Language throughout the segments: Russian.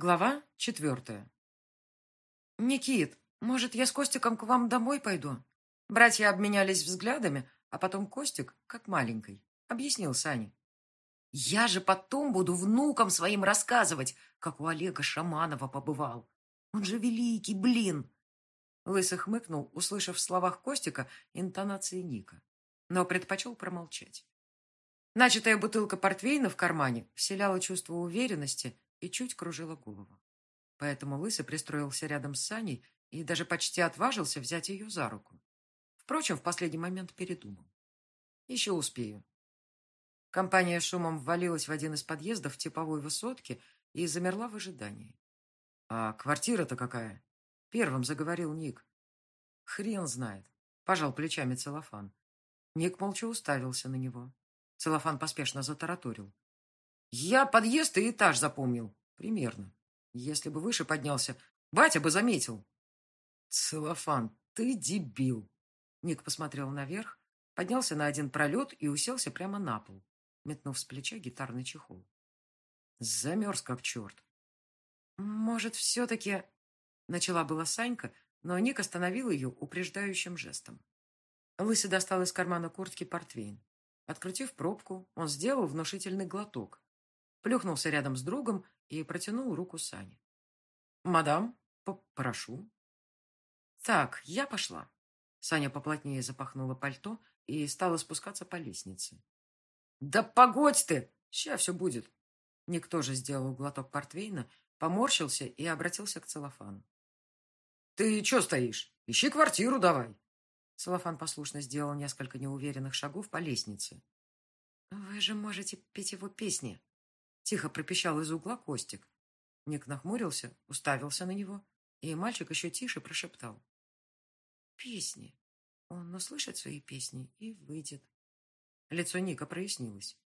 Глава четвертая. «Никит, может, я с Костиком к вам домой пойду?» Братья обменялись взглядами, а потом Костик, как маленький, объяснил Сане. «Я же потом буду внукам своим рассказывать, как у Олега Шаманова побывал. Он же великий, блин!» Лысый хмыкнул, услышав в словах Костика интонации Ника, но предпочел промолчать. Начатая бутылка портвейна в кармане вселяла чувство уверенности и чуть кружила голову. Поэтому Лысый пристроился рядом с Саней и даже почти отважился взять ее за руку. Впрочем, в последний момент передумал. Еще успею. Компания шумом ввалилась в один из подъездов типовой высотки и замерла в ожидании. «А квартира-то какая?» Первым заговорил Ник. «Хрен знает», — пожал плечами целлофан. Ник молча уставился на него. Целлофан поспешно затараторил. Я подъезд и этаж запомнил. Примерно. Если бы выше поднялся, батя бы заметил. Целлофан, ты дебил. Ник посмотрел наверх, поднялся на один пролет и уселся прямо на пол, метнув с плеча гитарный чехол. Замерз как черт. Может, все-таки... Начала была Санька, но Ник остановил ее упреждающим жестом. Лысый достал из кармана куртки портвейн. Открутив пробку, он сделал внушительный глоток, плюхнулся рядом с другом и протянул руку Сане. «Мадам, попрошу». «Так, я пошла». Саня поплотнее запахнула пальто и стала спускаться по лестнице. «Да погодь ты! Сейчас все будет!» Никто же сделал глоток портвейна, поморщился и обратился к целлофану. «Ты что стоишь? Ищи квартиру давай!» Целлофан послушно сделал несколько неуверенных шагов по лестнице. «Вы же можете петь его песни!» Тихо пропищал из угла Костик. Ник нахмурился, уставился на него, и мальчик еще тише прошептал. «Песни. Он услышит свои песни и выйдет». Лицо Ника прояснилось.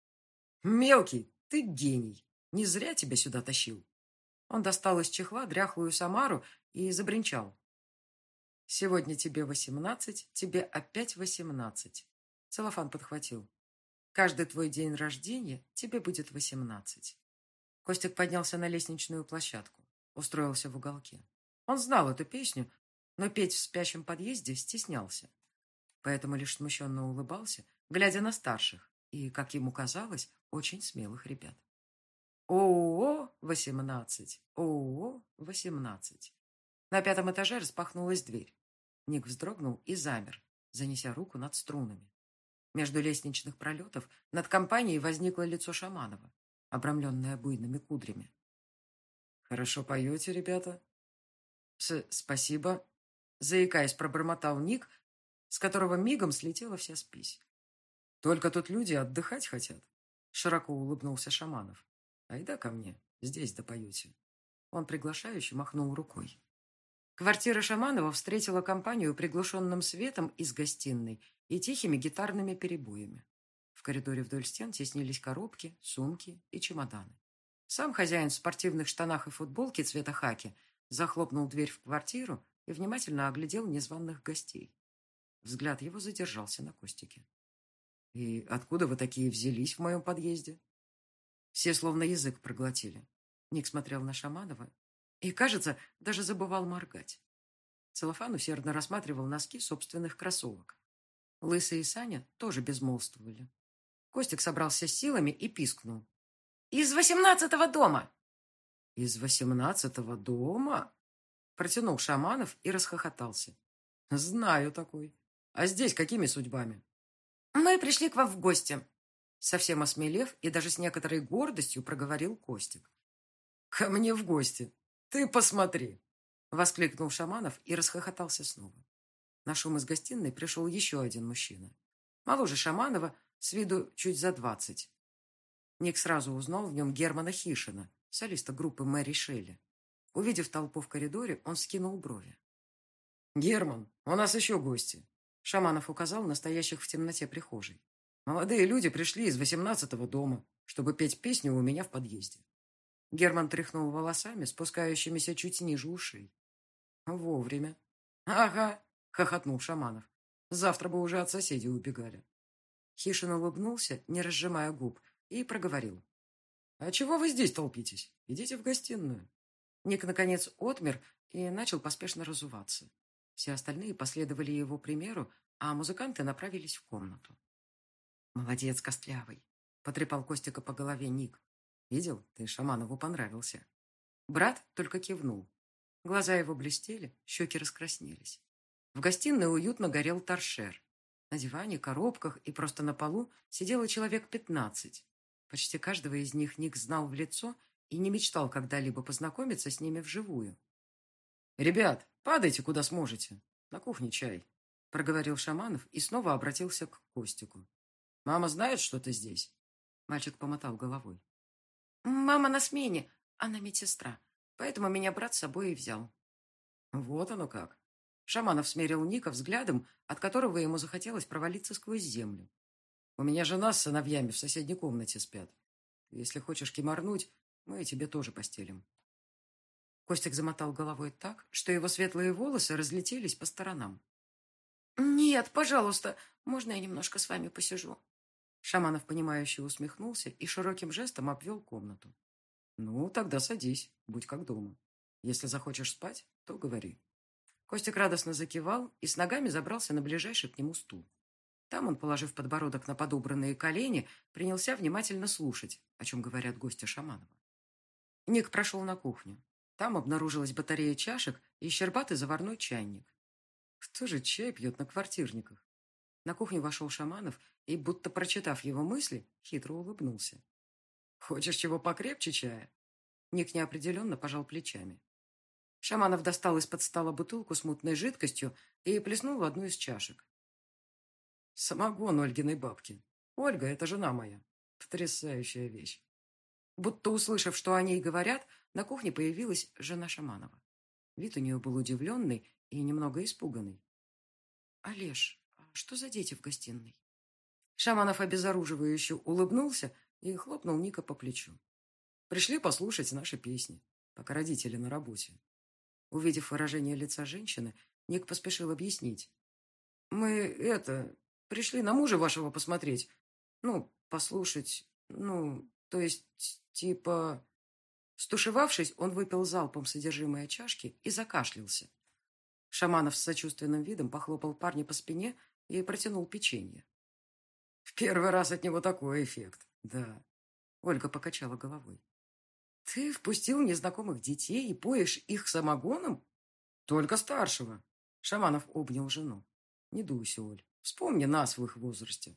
«Мелкий, ты гений! Не зря тебя сюда тащил!» Он достал из чехла дряхлую Самару и забринчал. «Сегодня тебе восемнадцать, тебе опять восемнадцать». Целлофан подхватил. Каждый твой день рождения тебе будет восемнадцать. Костик поднялся на лестничную площадку, устроился в уголке. Он знал эту песню, но петь в спящем подъезде стеснялся. Поэтому лишь смущенно улыбался, глядя на старших и, как ему казалось, очень смелых ребят. ООО восемнадцать, ООО восемнадцать. На пятом этаже распахнулась дверь. Ник вздрогнул и замер, занеся руку над струнами. Между лестничных пролетов над компанией возникло лицо Шаманова, обрамленное буйными кудрями. «Хорошо поете, ребята?» С «Спасибо», — заикаясь, пробормотал Ник, с которого мигом слетела вся спись. «Только тут люди отдыхать хотят», — широко улыбнулся Шаманов. «Айда ко мне, здесь допоете». Он приглашающе махнул рукой. Квартира Шаманова встретила компанию приглушенным светом из гостиной и тихими гитарными перебоями. В коридоре вдоль стен теснились коробки, сумки и чемоданы. Сам хозяин в спортивных штанах и футболке цвета хаки захлопнул дверь в квартиру и внимательно оглядел незваных гостей. Взгляд его задержался на Костике. «И откуда вы такие взялись в моем подъезде?» Все словно язык проглотили. Ник смотрел на Шаманова и, кажется, даже забывал моргать. Целлофан усердно рассматривал носки собственных кроссовок. Лысый и Саня тоже безмолвствовали. Костик собрался силами и пискнул. «Из восемнадцатого дома!» «Из восемнадцатого дома?» Протянул Шаманов и расхохотался. «Знаю такой. А здесь какими судьбами?» «Мы пришли к вам в гости», совсем осмелев и даже с некоторой гордостью проговорил Костик. «Ко мне в гости. Ты посмотри!» Воскликнул Шаманов и расхохотался снова. На шум из гостиной пришел еще один мужчина. Моложе Шаманова, с виду чуть за двадцать. Ник сразу узнал в нем Германа Хишина, солиста группы Мэри Шелли. Увидев толпу в коридоре, он скинул брови. «Герман, у нас еще гости!» Шаманов указал настоящих в темноте прихожей. «Молодые люди пришли из восемнадцатого дома, чтобы петь песню у меня в подъезде». Герман тряхнул волосами, спускающимися чуть ниже ушей. «Вовремя». «Ага, — хохотнул Шаманов. «Завтра бы уже от соседей убегали». Хишин улыбнулся, не разжимая губ, и проговорил. «А чего вы здесь толпитесь? Идите в гостиную». Ник, наконец, отмер и начал поспешно разуваться. Все остальные последовали его примеру, а музыканты направились в комнату. «Молодец, Костлявый!» — потрепал Костика по голове Ник. «Видел, ты Шаманову понравился». Брат только кивнул. Глаза его блестели, щеки раскраснелись. В гостиной уютно горел торшер. На диване, коробках и просто на полу сидело человек пятнадцать. Почти каждого из них Ник знал в лицо и не мечтал когда-либо познакомиться с ними вживую. «Ребят, падайте, куда сможете. На кухне чай», — проговорил Шаманов и снова обратился к Костику. «Мама знает, что ты здесь?» Мальчик помотал головой. «Мама на смене, она медсестра, поэтому меня брат с собой и взял». «Вот оно как». Шаманов смерил Ника взглядом, от которого ему захотелось провалиться сквозь землю. «У меня жена с сыновьями в соседней комнате спят. Если хочешь киморнуть, мы тебе тоже постелим». Костик замотал головой так, что его светлые волосы разлетелись по сторонам. «Нет, пожалуйста, можно я немножко с вами посижу?» Шаманов, понимающе усмехнулся и широким жестом обвел комнату. «Ну, тогда садись, будь как дома. Если захочешь спать, то говори». Костик радостно закивал и с ногами забрался на ближайший к нему стул. Там он, положив подбородок на подобранные колени, принялся внимательно слушать, о чем говорят гости Шаманова. Ник прошел на кухню. Там обнаружилась батарея чашек и щербатый заварной чайник. Кто же чай пьет на квартирниках? На кухню вошел Шаманов и, будто прочитав его мысли, хитро улыбнулся. «Хочешь чего покрепче чая?» Ник неопределенно пожал плечами. Шаманов достал из-под стола бутылку с мутной жидкостью и плеснул в одну из чашек. «Самогон Ольгиной бабки. Ольга — это жена моя. Потрясающая вещь. Будто услышав, что о ней говорят, на кухне появилась жена Шаманова. Вид у нее был удивленный и немного испуганный. «Олеж, а что за дети в гостиной?» Шаманов обезоруживающе улыбнулся и хлопнул Ника по плечу. «Пришли послушать наши песни, пока родители на работе». Увидев выражение лица женщины, Ник поспешил объяснить. «Мы, это, пришли на мужа вашего посмотреть. Ну, послушать, ну, то есть Типа... Стушевавшись, он выпил залпом содержимое чашки и закашлялся. Шаманов с сочувственным видом похлопал парня по спине и протянул печенье. В первый раз от него такой эффект, да. Ольга покачала головой. Ты впустил незнакомых детей и поешь их самогоном? Только старшего. Шаманов обнял жену. Не дуйся, Оль. Вспомни нас в их возрасте.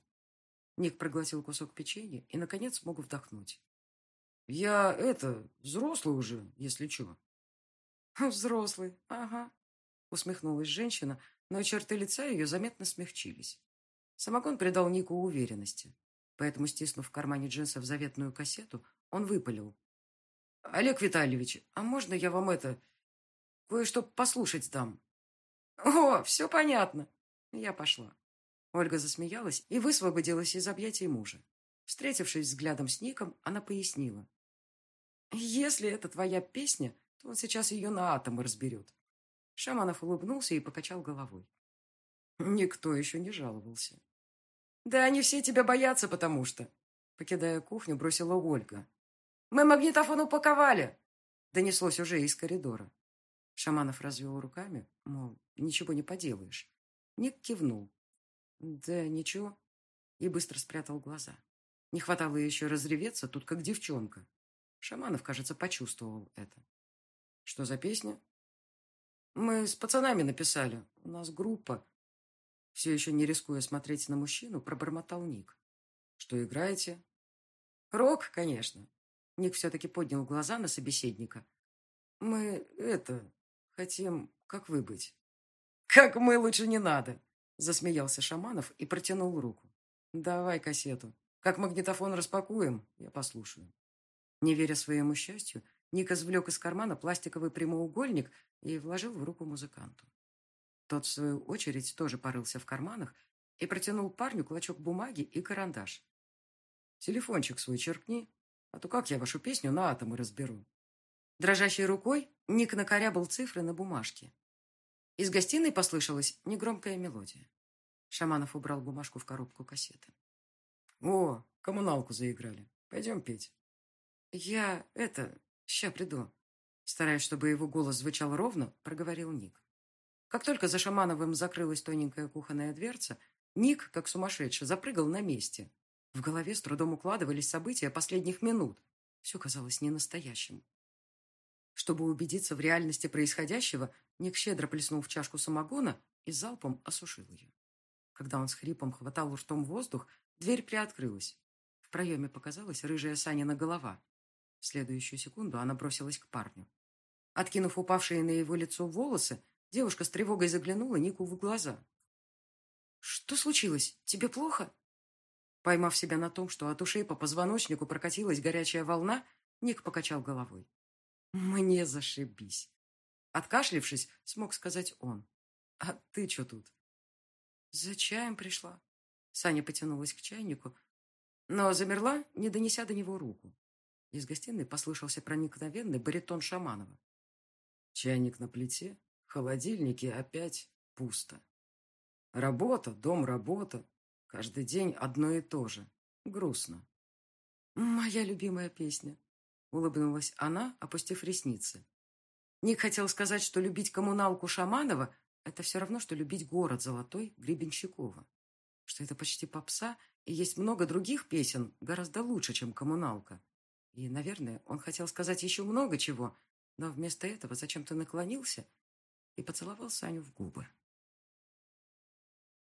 Ник проглотил кусок печенья и, наконец, смог вдохнуть. Я, это, взрослый уже, если чего. Взрослый, ага. Усмехнулась женщина, но черты лица ее заметно смягчились. Самогон придал Нику уверенности. Поэтому, стиснув в кармане джинсов заветную кассету, он выпалил. «Олег Витальевич, а можно я вам это... кое-что послушать дам?» «О, все понятно!» Я пошла. Ольга засмеялась и высвободилась из объятий мужа. Встретившись взглядом с Ником, она пояснила. «Если это твоя песня, то он сейчас ее на атомы разберет». Шаманов улыбнулся и покачал головой. Никто еще не жаловался. «Да они все тебя боятся, потому что...» Покидая кухню, бросила Ольга. «Мы магнитофон упаковали!» Донеслось уже из коридора. Шаманов развел руками, мол, ничего не поделаешь. Ник кивнул. «Да ничего». И быстро спрятал глаза. Не хватало еще разреветься, тут как девчонка. Шаманов, кажется, почувствовал это. Что за песня? Мы с пацанами написали. У нас группа. Все еще не рискуя смотреть на мужчину, пробормотал Ник. Что играете? Рок, конечно. Ник все-таки поднял глаза на собеседника. Мы, это, хотим, как вы быть. Как мы лучше не надо, засмеялся Шаманов и протянул руку. Давай кассету. Как магнитофон распакуем, я послушаю. Не веря своему счастью, Ник извлек из кармана пластиковый прямоугольник и вложил в руку музыканту. Тот, в свою очередь, тоже порылся в карманах и протянул парню клочок бумаги и карандаш. «Телефончик свой черкни, а то как я вашу песню на атомы разберу?» Дрожащей рукой Ник накорябал цифры на бумажке. Из гостиной послышалась негромкая мелодия. Шаманов убрал бумажку в коробку кассеты. О, коммуналку заиграли. Пойдем петь. Я, это, ща приду. Стараясь, чтобы его голос звучал ровно, проговорил Ник. Как только за Шамановым закрылась тоненькая кухонная дверца, Ник, как сумасшедший, запрыгал на месте. В голове с трудом укладывались события последних минут. Все казалось ненастоящим. Чтобы убедиться в реальности происходящего, Ник щедро плеснул в чашку самогона и залпом осушил ее. Когда он с хрипом хватал ртом воздух, дверь приоткрылась. В проеме показалась рыжая Санина голова. В следующую секунду она бросилась к парню. Откинув упавшие на его лицо волосы, девушка с тревогой заглянула Нику в глаза. «Что случилось? Тебе плохо?» Поймав себя на том, что от ушей по позвоночнику прокатилась горячая волна, Ник покачал головой. «Мне зашибись!» Откашлившись, смог сказать он. «А ты что тут?» «За чаем пришла». Саня потянулась к чайнику, но замерла, не донеся до него руку. Из гостиной послышался проникновенный баритон Шаманова. Чайник на плите, холодильнике опять пусто. Работа, дом, работа. Каждый день одно и то же. Грустно. «Моя любимая песня», — улыбнулась она, опустив ресницы. Ник хотел сказать, что любить коммуналку Шаманова — это все равно, что любить город Золотой Гребенщикова. Что это почти попса, и есть много других песен, гораздо лучше, чем коммуналка. И, наверное, он хотел сказать еще много чего, но вместо этого зачем-то наклонился и поцеловал Саню в губы.